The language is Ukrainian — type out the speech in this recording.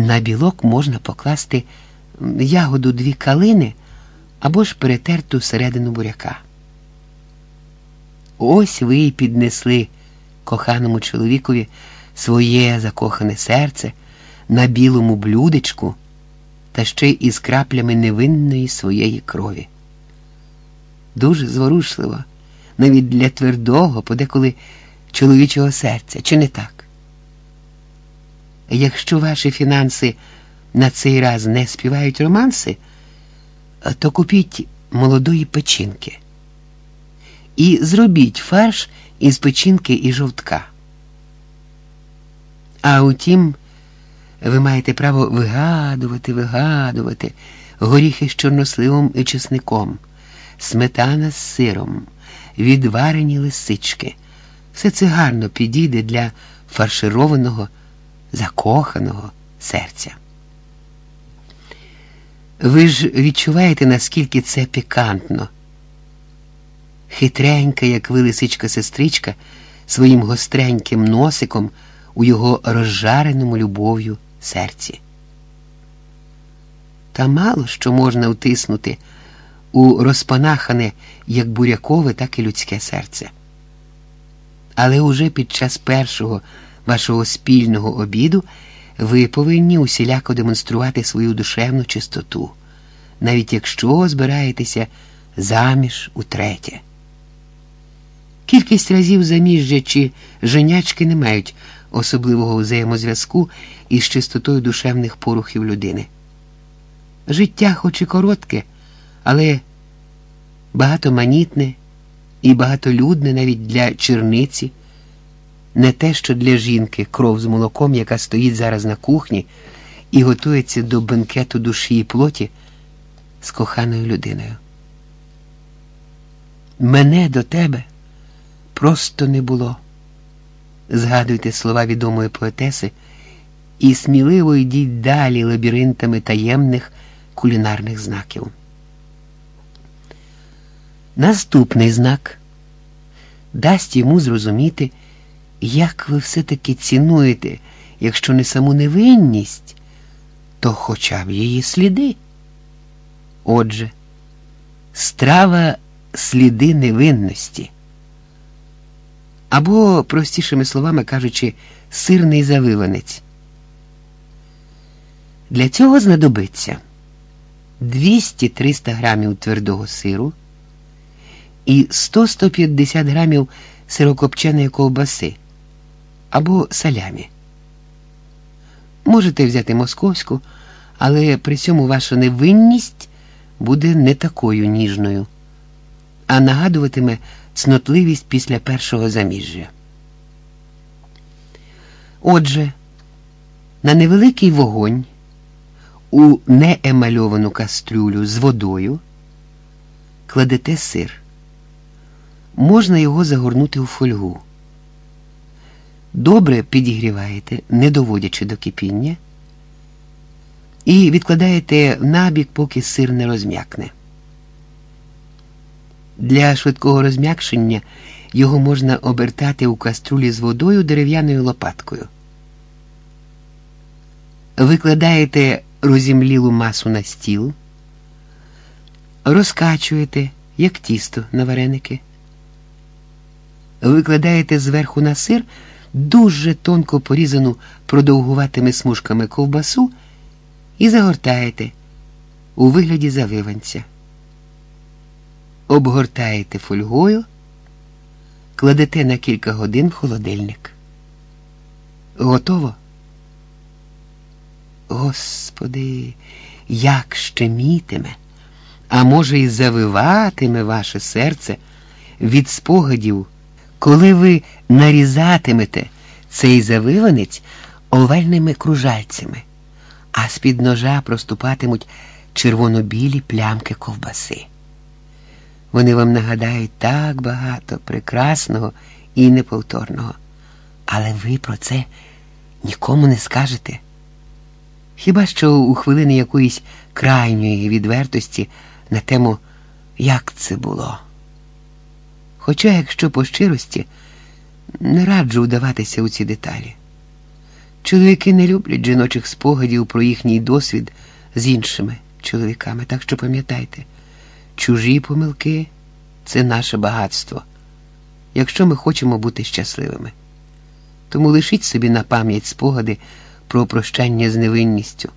На білок можна покласти ягоду дві калини або ж перетерту середину буряка. Ось ви й піднесли коханому чоловікові своє закохане серце на білому блюдечку та ще й із краплями невинної своєї крові. Дуже зворушливо, навіть для твердого, подеколи чоловічого серця, чи не так? Якщо ваші фінанси на цей раз не співають романси, то купіть молодої печінки і зробіть фарш із печінки і жовтка. А утім, ви маєте право вигадувати, вигадувати горіхи з чорносливом і чесником, сметана з сиром, відварені лисички. Все це гарно підійде для фаршированого, закоханого серця. Ви ж відчуваєте, наскільки це пікантно. Хитренька, як ви лисичка сестричка, своїм гостреньким носиком у його розжареному любов'ю серці. Та мало що можна втиснути у розпанахане як бурякове, так і людське серце. Але уже під час першого вашого спільного обіду ви повинні усіляко демонструвати свою душевну чистоту, навіть якщо збираєтеся заміж утретє. Кількість разів заміжжя чи женячки не мають особливого взаємозв'язку із чистотою душевних порухів людини. Життя, хоч і коротке, але багатоманітне і багатолюдне навіть для черниці, не те, що для жінки кров з молоком, яка стоїть зараз на кухні і готується до бенкету душі і плоті з коханою людиною. Мене до тебе просто не було. Згадуйте слова відомої поетеси і сміливо йдіть далі лабіринтами таємних кулінарних знаків. Наступний знак дасть йому зрозуміти, як ви все-таки цінуєте, якщо не саму невинність, то хоча б її сліди. Отже, страва сліди невинності. Або, простішими словами кажучи, сирний завиванець. Для цього знадобиться 200-300 грамів твердого сиру і 100-150 грамів сирокопченої ковбаси або салямі. Можете взяти московську, але при цьому ваша невинність буде не такою ніжною, а нагадуватиме цнотливість після першого заміжжя. Отже, на невеликий вогонь у неемальовану кастрюлю з водою кладете сир. Можна його загорнути у фольгу. Добре підігріваєте, не доводячи до кипіння, і відкладаєте набік, поки сир не розм'якне. Для швидкого розм'якшення його можна обертати у каструлі з водою дерев'яною лопаткою. Викладаєте розімлілу масу на стіл, розкачуєте, як тісто на вареники. Викладаєте зверху на сир дуже тонко порізану продовгуватими смужками ковбасу і загортаєте у вигляді завиванця. Обгортаєте фольгою, кладете на кілька годин в холодильник. Готово? Господи, як щемітиме, а може, і завиватиме ваше серце від спогадів, коли ви нарізатимете цей завиванець овальними кружальцями, а з-під ножа проступатимуть червоно-білі плямки ковбаси. Вони вам нагадають так багато прекрасного і неповторного, але ви про це нікому не скажете. Хіба що у хвилини якоїсь крайньої відвертості на тему як це було. Хоча, якщо по щирості, не раджу вдаватися у ці деталі. Чоловіки не люблять жіночих спогадів про їхній досвід з іншими чоловіками. Так що пам'ятайте, чужі помилки це наше багатство, якщо ми хочемо бути щасливими. Тому лишіть собі на пам'ять спогади про прощання з невинністю.